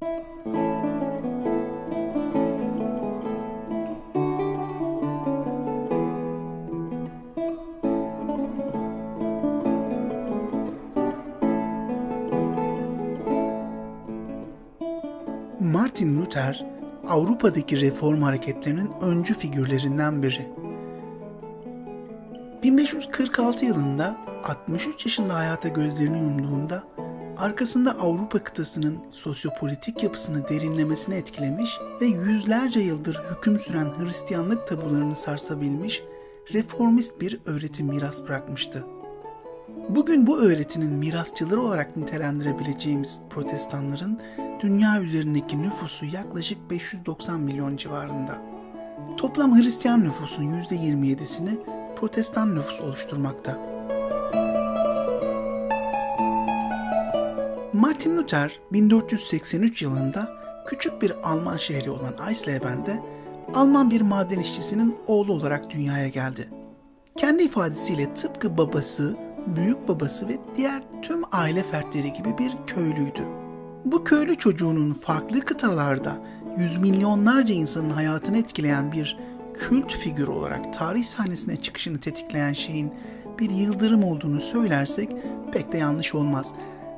Martin Luther, Avrupa'daki reform hareketlerinin öncü figürlerinden biri. 1546 yılında 63 yaşında hayata gözlerini yumduğunda arkasında Avrupa kıtasının sosyopolitik yapısını derinlemesine etkilemiş ve yüzlerce yıldır hüküm süren Hristiyanlık tabularını sarsabilmiş reformist bir öğretim miras bırakmıştı. Bugün bu öğretinin mirasçıları olarak nitelendirebileceğimiz protestanların dünya üzerindeki nüfusu yaklaşık 590 milyon civarında. Toplam Hristiyan nüfusun %27'sini protestan nüfus oluşturmakta. Martin Luther 1483 yılında küçük bir Alman şehri olan Eisleben'de Alman bir maden işçisinin oğlu olarak dünyaya geldi. Kendi ifadesiyle tıpkı babası, büyük babası ve diğer tüm aile fertleri gibi bir köylüydü. Bu köylü çocuğunun farklı kıtalarda yüz milyonlarca insanın hayatını etkileyen bir kült figür olarak tarih sahnesine çıkışını tetikleyen şeyin bir yıldırım olduğunu söylersek pek de yanlış olmaz.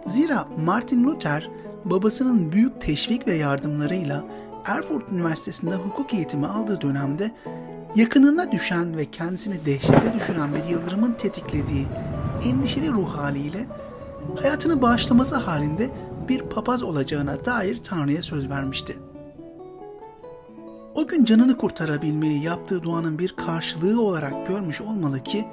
Zira Martin Luther babasının büyük teşvik ve yardımlarıyla Erfurt Üniversitesi'nde hukuk eğitimi aldığı dönemde yakınına düşen ve kendisini dehşete düşüren bir yıldırımın tetiklediği endişeli ruh haliyle hayatını bağışlaması halinde bir papaz olacağına dair Tanrı'ya söz vermişti. O gün canını kurtarabilmeyi yaptığı duanın bir karşılığı olarak görmüş olmalı ki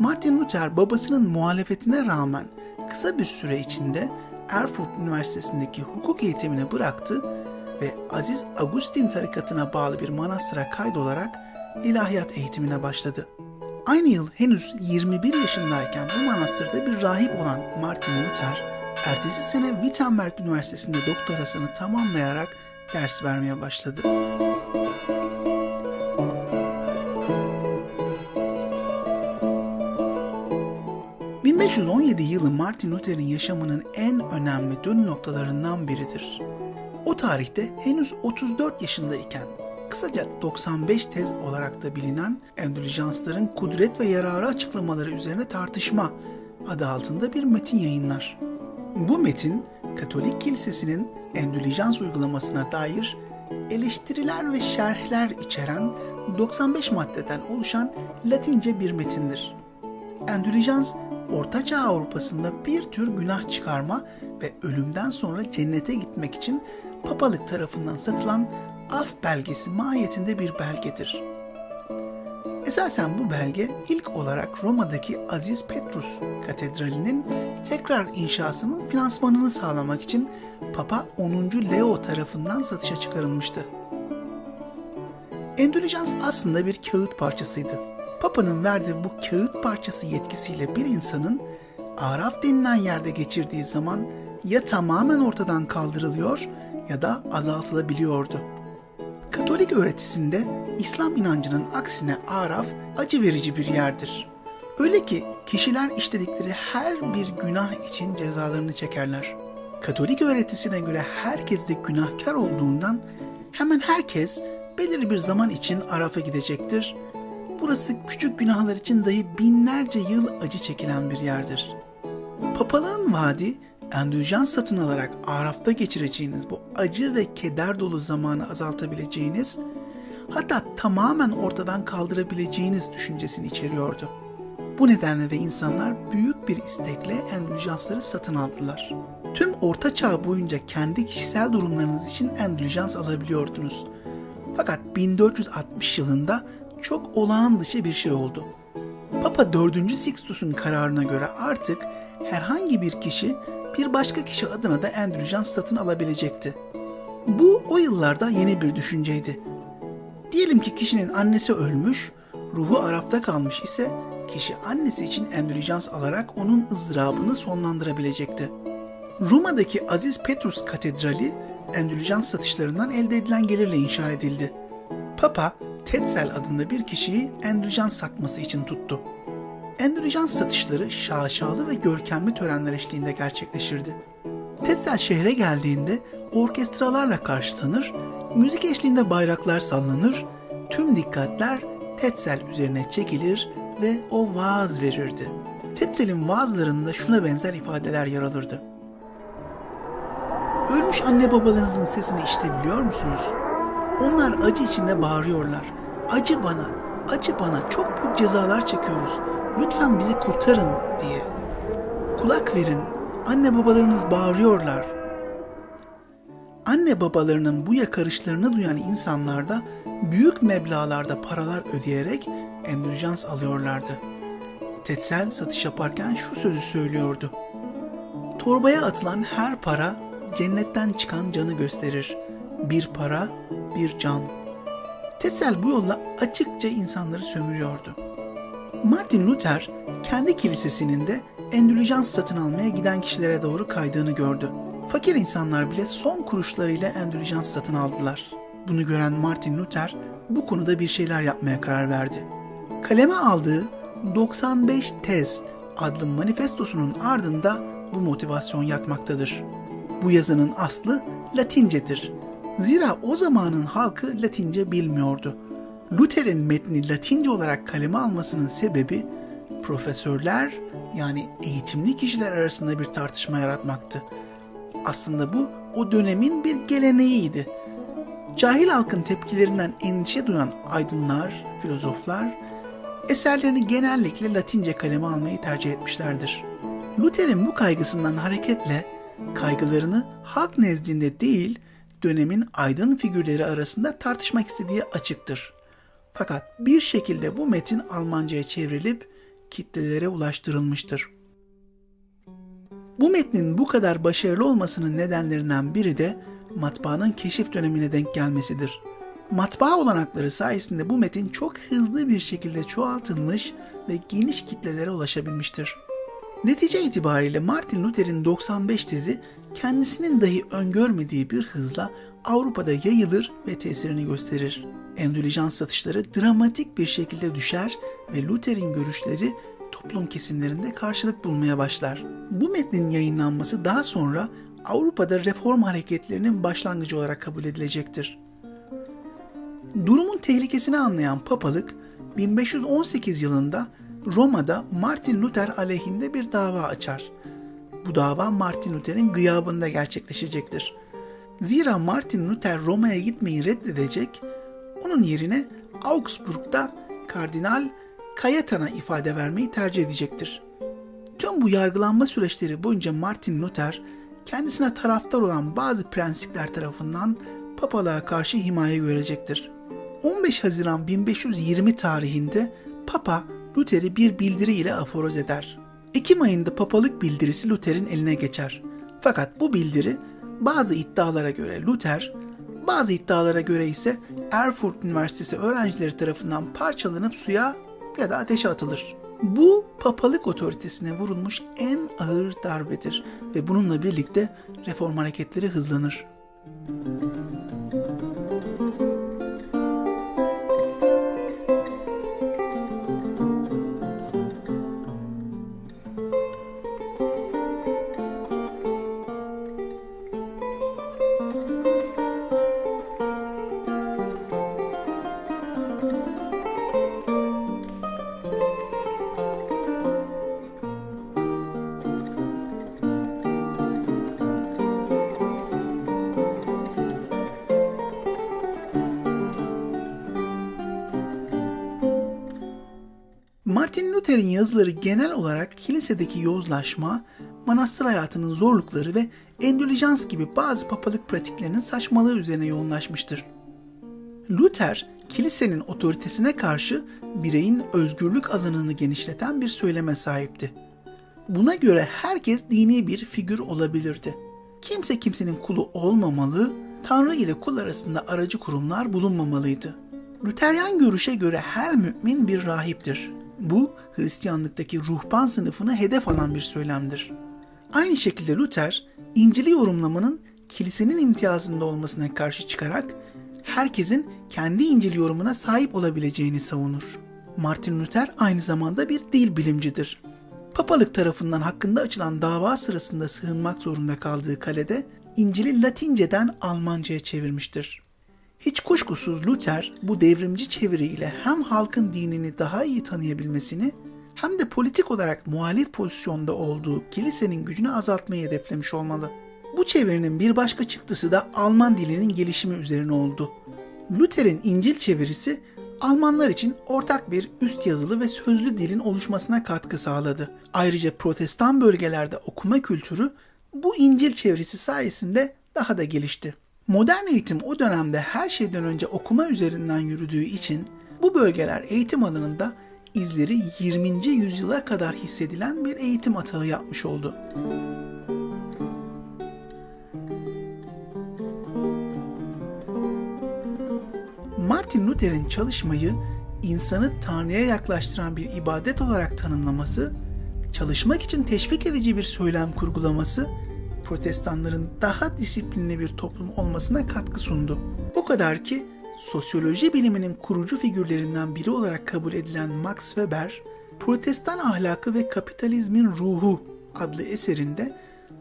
Martin Luther babasının muhalefetine rağmen kısa bir süre içinde Erfurt Üniversitesi'ndeki hukuk eğitimini bıraktı ve Aziz Agustin tarikatına bağlı bir manastıra kaydolarak ilahiyat eğitimine başladı. Aynı yıl henüz 21 yaşındayken bu manastırda bir rahip olan Martin Luther, ertesi sene Wittenberg Üniversitesi'nde doktorasını tamamlayarak ders vermeye başladı. ...1517 yılı Martin Luther'in yaşamının en önemli dönüm noktalarından biridir. O tarihte henüz 34 yaşındayken kısaca 95 tez olarak da bilinen Endüljansların kudret ve yararı açıklamaları üzerine tartışma adı altında bir metin yayınlar. Bu metin Katolik Kilisesi'nin Endüljans uygulamasına dair eleştiriler ve şerhler içeren 95 maddeden oluşan Latince bir metindir. Endüljans, Ortaçağ Avrupa'sında bir tür günah çıkarma ve ölümden sonra cennete gitmek için papalık tarafından satılan af belgesi mahiyetinde bir belgedir. Esasen bu belge ilk olarak Roma'daki Aziz Petrus Katedrali'nin tekrar inşasının finansmanını sağlamak için Papa 10. Leo tarafından satışa çıkarılmıştı. Endülijans aslında bir kağıt parçasıydı. Papa'nın verdiği bu kağıt parçası yetkisiyle bir insanın Araf denilen yerde geçirdiği zaman ya tamamen ortadan kaldırılıyor ya da azaltılabiliyordu. Katolik öğretisinde İslam inancının aksine Araf acı verici bir yerdir. Öyle ki kişiler işledikleri her bir günah için cezalarını çekerler. Katolik öğretisine göre herkes de günahkar olduğundan hemen herkes belirli bir zaman için Araf'a gidecektir. Burası küçük günahlar için dahi binlerce yıl acı çekilen bir yerdir. Papalığın vaadi endüjen satın alarak Araf'ta geçireceğiniz bu acı ve keder dolu zamanı azaltabileceğiniz, hatta tamamen ortadan kaldırabileceğiniz düşüncesini içeriyordu. Bu nedenle de insanlar büyük bir istekle endüljansları satın aldılar. Tüm orta çağ boyunca kendi kişisel durumlarınız için endüljans alabiliyordunuz. Fakat 1460 yılında çok olağan dışı bir şey oldu. Papa 4. Sixtus'un kararına göre artık herhangi bir kişi bir başka kişi adına da endüljans satın alabilecekti. Bu o yıllarda yeni bir düşünceydi. Diyelim ki kişinin annesi ölmüş, ruhu Arap'ta kalmış ise kişi annesi için endüljans alarak onun ızdırabını sonlandırabilecekti. Roma'daki Aziz Petrus Katedrali endüljans satışlarından elde edilen gelirle inşa edildi. Papa, Tetzel adında bir kişiyi endüljans satması için tuttu. Endüljans satışları şaşalı ve görkemli törenler eşliğinde gerçekleşirdi. Tetzel şehre geldiğinde orkestralarla karşılanır, müzik eşliğinde bayraklar sallanır, tüm dikkatler Tetzel üzerine çekilir ve o vaaz verirdi. Tetzel'in vaazlarında şuna benzer ifadeler yer alırdı. Ölmüş anne babalarınızın sesini işitebiliyor musunuz? Onlar acı içinde bağırıyorlar. Acı bana, acı bana, çok büyük cezalar çekiyoruz. Lütfen bizi kurtarın diye. Kulak verin, anne babalarınız bağırıyorlar. Anne babalarının bu yakarışlarını duyan insanlar da büyük meblağlarda paralar ödeyerek endüljans alıyorlardı. Tetsel satış yaparken şu sözü söylüyordu. Torbaya atılan her para cennetten çıkan canı gösterir. Bir para, bir can. Tetzel bu yolla açıkça insanları sömürüyordu. Martin Luther kendi kilisesinin de endülijans satın almaya giden kişilere doğru kaydığını gördü. Fakir insanlar bile son kuruşlarıyla endülijans satın aldılar. Bunu gören Martin Luther bu konuda bir şeyler yapmaya karar verdi. Kaleme aldığı 95 Tez adlı manifestosunun ardında bu motivasyon yatmaktadır. Bu yazının aslı Latincedir. Zira o zamanın halkı Latince bilmiyordu. Luther'in metni Latince olarak kaleme almasının sebebi profesörler yani eğitimli kişiler arasında bir tartışma yaratmaktı. Aslında bu o dönemin bir geleneğiydi. Cahil halkın tepkilerinden endişe duyan aydınlar, filozoflar eserlerini genellikle Latince kaleme almayı tercih etmişlerdir. Luther'in bu kaygısından hareketle kaygılarını halk nezdinde değil, dönemin aydın figürleri arasında tartışmak istediği açıktır. Fakat bir şekilde bu metin Almanca'ya çevrilip kitlelere ulaştırılmıştır. Bu metnin bu kadar başarılı olmasının nedenlerinden biri de matbaanın keşif dönemine denk gelmesidir. Matbaa olanakları sayesinde bu metin çok hızlı bir şekilde çoğaltılmış ve geniş kitlelere ulaşabilmiştir. Netice itibariyle Martin Luther'in 95 tezi kendisinin dahi öngörmediği bir hızla Avrupa'da yayılır ve tesirini gösterir. Endülijans satışları dramatik bir şekilde düşer ve Luther'in görüşleri toplum kesimlerinde karşılık bulmaya başlar. Bu metnin yayınlanması daha sonra Avrupa'da reform hareketlerinin başlangıcı olarak kabul edilecektir. Durumun tehlikesini anlayan papalık 1518 yılında Roma'da Martin Luther aleyhinde bir dava açar. Bu dava Martin Luther'in gıyabında gerçekleşecektir. Zira Martin Luther Roma'ya gitmeyi reddedecek, onun yerine Augsburg'da Kardinal Cayetan'a ifade vermeyi tercih edecektir. Tüm bu yargılanma süreçleri boyunca Martin Luther, kendisine taraftar olan bazı prensipler tarafından papalığa karşı himaye görecektir. 15 Haziran 1520 tarihinde Papa Luther'i bir bildiri ile aforoz eder. Ekim ayında papalık bildirisi Luther'in eline geçer. Fakat bu bildiri bazı iddialara göre Luther, bazı iddialara göre ise Erfurt Üniversitesi öğrencileri tarafından parçalanıp suya ya da ateşe atılır. Bu papalık otoritesine vurulmuş en ağır darbedir ve bununla birlikte reform hareketleri hızlanır. Martin Luther'in yazıları genel olarak kilisedeki yozlaşma, manastır hayatının zorlukları ve endülijans gibi bazı papalık pratiklerinin saçmalığı üzerine yoğunlaşmıştır. Luther, kilisenin otoritesine karşı bireyin özgürlük alanını genişleten bir söyleme sahipti. Buna göre herkes dini bir figür olabilirdi. Kimse kimsenin kulu olmamalı, Tanrı ile kul arasında aracı kurumlar bulunmamalıydı. Lüteryan görüşe göre her mümin bir rahiptir. Bu Hristiyanlıktaki ruhban sınıfını hedef alan bir söylemdir. Aynı şekilde Luther, İncil'i yorumlamanın kilisenin imtiyazında olmasına karşı çıkarak herkesin kendi İncil yorumuna sahip olabileceğini savunur. Martin Luther aynı zamanda bir dil bilimcidir. Papa Papalık tarafından hakkında açılan dava sırasında sığınmak zorunda kaldığı kalede İncil'i Latinceden Almanca'ya çevirmiştir. Hiç kuşkusuz Luther bu devrimci çeviriyle hem halkın dinini daha iyi tanıyabilmesini hem de politik olarak muhalif pozisyonda olduğu kilisenin gücünü azaltmayı hedeflemiş olmalı. Bu çevirinin bir başka çıktısı da Alman dilinin gelişimi üzerine oldu. Luther'in İncil çevirisi Almanlar için ortak bir üst yazılı ve sözlü dilin oluşmasına katkı sağladı. Ayrıca protestan bölgelerde okuma kültürü bu İncil çevirisi sayesinde daha da gelişti. Modern eğitim o dönemde her şeyden önce okuma üzerinden yürüdüğü için bu bölgeler eğitim alanında izleri 20. yüzyıla kadar hissedilen bir eğitim atağı yapmış oldu. Martin Luther'in çalışmayı insanı Tanrı'ya yaklaştıran bir ibadet olarak tanımlaması, çalışmak için teşvik edici bir söylem kurgulaması, protestanların daha disiplinli bir toplum olmasına katkı sundu. O kadar ki sosyoloji biliminin kurucu figürlerinden biri olarak kabul edilen Max Weber, Protestan Ahlakı ve Kapitalizmin Ruhu adlı eserinde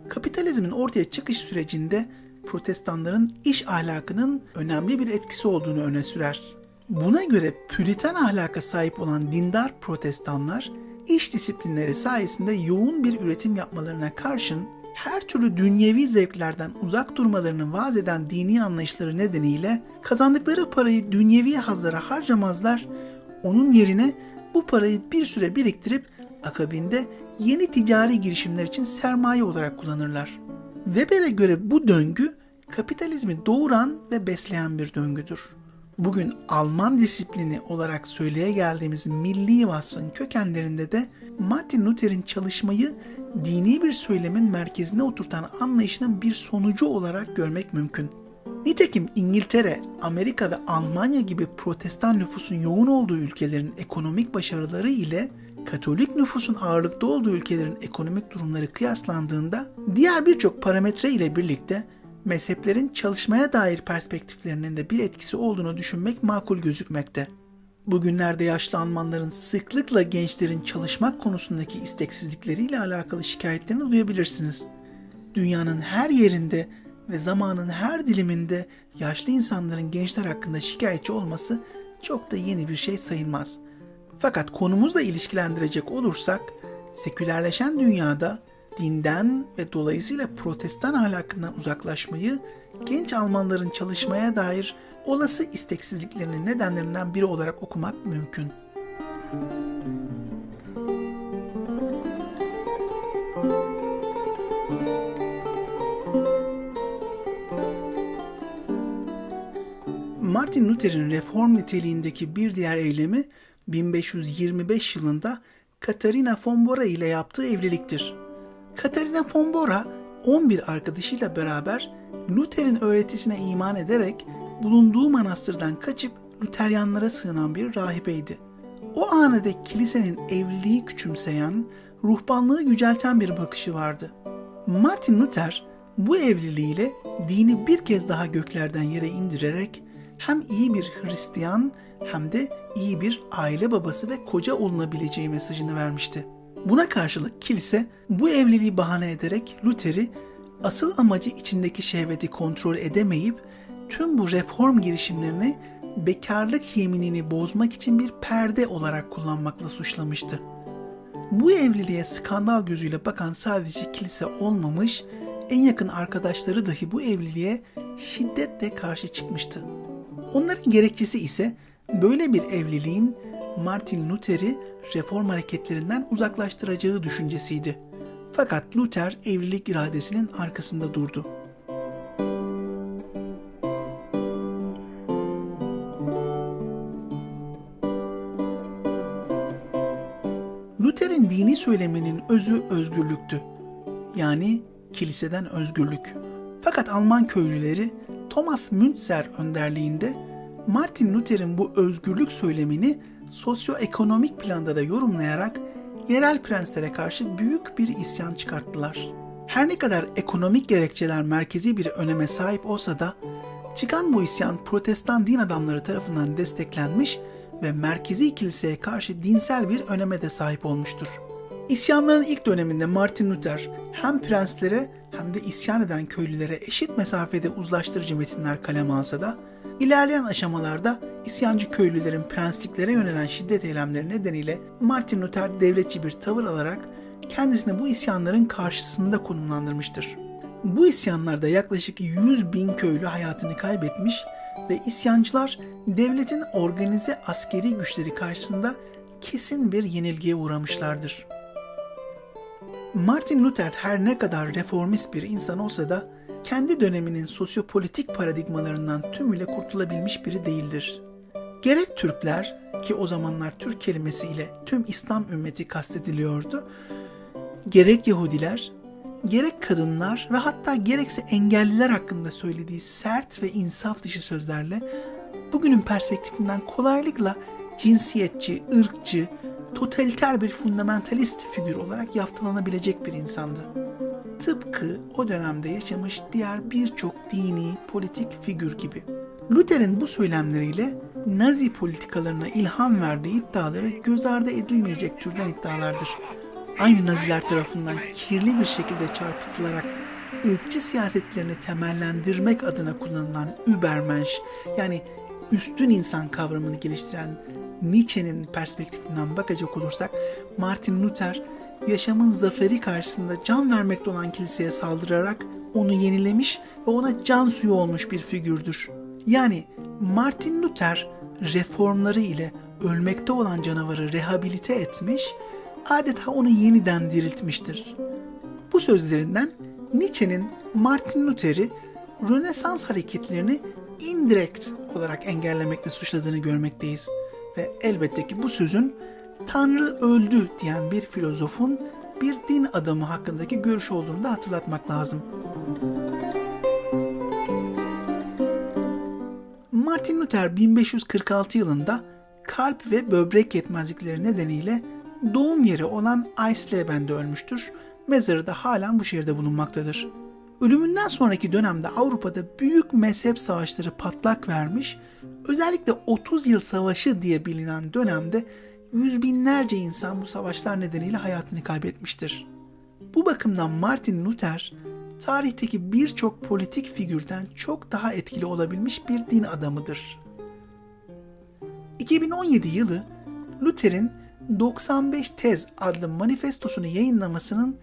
kapitalizmin ortaya çıkış sürecinde protestanların iş ahlakının önemli bir etkisi olduğunu öne sürer. Buna göre püritan ahlaka sahip olan dindar protestanlar iş disiplinleri sayesinde yoğun bir üretim yapmalarına karşın her türlü dünyevi zevklerden uzak durmalarını vaaz eden dini anlayışları nedeniyle kazandıkları parayı dünyevi hazlara harcamazlar, onun yerine bu parayı bir süre biriktirip akabinde yeni ticari girişimler için sermaye olarak kullanırlar. Weber'e göre bu döngü kapitalizmi doğuran ve besleyen bir döngüdür. Bugün Alman disiplini olarak söyleye geldiğimiz milli vasfın kökenlerinde de Martin Luther'in çalışmayı dini bir söylemin merkezine oturtan anlayışının bir sonucu olarak görmek mümkün. Nitekim İngiltere, Amerika ve Almanya gibi protestan nüfusun yoğun olduğu ülkelerin ekonomik başarıları ile Katolik nüfusun ağırlıkta olduğu ülkelerin ekonomik durumları kıyaslandığında diğer birçok parametre ile birlikte mezheplerin çalışmaya dair perspektiflerinin de bir etkisi olduğunu düşünmek makul gözükmekte. Bugünlerde yaşlı Almanların sıklıkla gençlerin çalışmak konusundaki isteksizlikleriyle alakalı şikayetlerini duyabilirsiniz. Dünyanın her yerinde ve zamanın her diliminde yaşlı insanların gençler hakkında şikayetçi olması çok da yeni bir şey sayılmaz. Fakat konumuzla ilişkilendirecek olursak, sekülerleşen dünyada dinden ve dolayısıyla protestan ahlakından uzaklaşmayı genç Almanların çalışmaya dair olası isteksizliklerinin nedenlerinden biri olarak okumak mümkün. Martin Luther'in reform niteliğindeki bir diğer eylemi 1525 yılında Katarina von Bora ile yaptığı evliliktir. Katarina von Bora 11 arkadaşıyla beraber Luther'in öğretisine iman ederek bulunduğu manastırdan kaçıp Luteryanlara sığınan bir rahibeydi. O ana dek kilisenin evliliği küçümseyen, ruhbanlığı yücelten bir bakışı vardı. Martin Luther bu evliliğiyle dini bir kez daha göklerden yere indirerek hem iyi bir Hristiyan hem de iyi bir aile babası ve koca olunabileceği mesajını vermişti. Buna karşılık kilise bu evliliği bahane ederek Luther'i asıl amacı içindeki şehveti kontrol edemeyip tüm bu reform girişimlerini bekarlık yeminini bozmak için bir perde olarak kullanmakla suçlamıştı. Bu evliliğe skandal gözüyle bakan sadece kilise olmamış, en yakın arkadaşları dahi bu evliliğe şiddetle karşı çıkmıştı. Onların gerekçesi ise böyle bir evliliğin Martin Luther'i reform hareketlerinden uzaklaştıracağı düşüncesiydi. Fakat Luther evlilik iradesinin arkasında durdu. Luther'in dini söyleminin özü özgürlüktü. Yani kiliseden özgürlük. Fakat Alman köylüleri Thomas Müntzer önderliğinde Martin Luther'in bu özgürlük söylemini sosyoekonomik planda da yorumlayarak yerel prenslere karşı büyük bir isyan çıkarttılar. Her ne kadar ekonomik gerekçeler merkezi bir öneme sahip olsa da çıkan bu isyan protestan din adamları tarafından desteklenmiş ve merkezi kiliseye karşı dinsel bir öneme de sahip olmuştur. İsyanların ilk döneminde Martin Luther hem prenslere hem de isyan eden köylülere eşit mesafede uzlaştırıcı metinler kaleme alsa da ilerleyen aşamalarda isyancı köylülerin prensliklere yönelen şiddet eylemleri nedeniyle Martin Luther devletçi bir tavır alarak kendisini bu isyanların karşısında konumlandırmıştır. Bu isyanlarda yaklaşık 100 bin köylü hayatını kaybetmiş ve isyancılar devletin organize askeri güçleri karşısında kesin bir yenilgiye uğramışlardır. Martin Luther her ne kadar reformist bir insan olsa da kendi döneminin sosyopolitik paradigmalarından tümüyle kurtulabilmiş biri değildir. Gerek Türkler ki o zamanlar Türk kelimesiyle tüm İslam ümmeti kastediliyordu, gerek Yahudiler, gerek kadınlar ve hatta gerekse engelliler hakkında söylediği sert ve insaf dışı sözlerle bugünün perspektifinden kolaylıkla cinsiyetçi, ırkçı, totaliter bir fundamentalist figür olarak yaftalanabilecek bir insandı. Tıpkı o dönemde yaşamış diğer birçok dini, politik figür gibi. Luther'in bu söylemleriyle Nazi politikalarına ilham verdiği iddiaları göz ardı edilmeyecek türden iddialardır. Aynı Naziler tarafından kirli bir şekilde çarpıtılarak ırkçı siyasetlerini temellendirmek adına kullanılan Übermensch yani üstün insan kavramını geliştiren Nietzsche'nin perspektifinden bakacak olursak Martin Luther yaşamın zaferi karşısında can vermekte olan kiliseye saldırarak onu yenilemiş ve ona can suyu olmuş bir figürdür. Yani Martin Luther reformları ile ölmekte olan canavarı rehabilite etmiş, adeta onu yeniden diriltmiştir. Bu sözlerinden Nietzsche'nin Martin Luther'i Rönesans hareketlerini indirekt olarak engellemekle suçladığını görmekteyiz. Ve elbette ki bu sözün Tanrı öldü diyen bir filozofun bir din adamı hakkındaki görüş olduğunu da hatırlatmak lazım. Martin Luther 1546 yılında kalp ve böbrek yetmezlikleri nedeniyle doğum yeri olan Eisleben'de ölmüştür. Mezarı da halen bu şehirde bulunmaktadır. Ölümünden sonraki dönemde Avrupa'da büyük mezhep savaşları patlak vermiş, özellikle 30 yıl savaşı diye bilinen dönemde yüz binlerce insan bu savaşlar nedeniyle hayatını kaybetmiştir. Bu bakımdan Martin Luther, tarihteki birçok politik figürden çok daha etkili olabilmiş bir din adamıdır. 2017 yılı Luther'in 95 Tez adlı manifestosunu yayınlamasının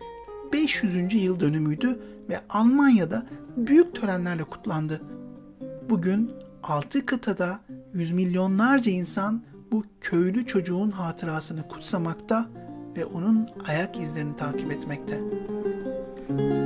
500. yıl dönümüydü ve Almanya'da büyük törenlerle kutlandı. Bugün 6 kıtada yüz milyonlarca insan bu köylü çocuğun hatırasını kutsamakta ve onun ayak izlerini takip etmekte. Müzik